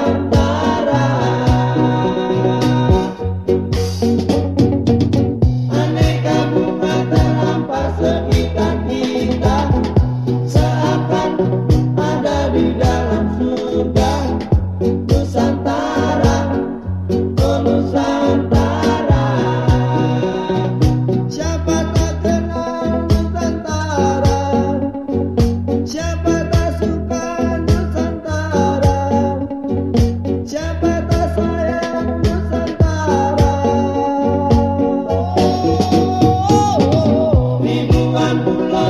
Bye.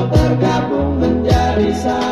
bergabung menjadi satu.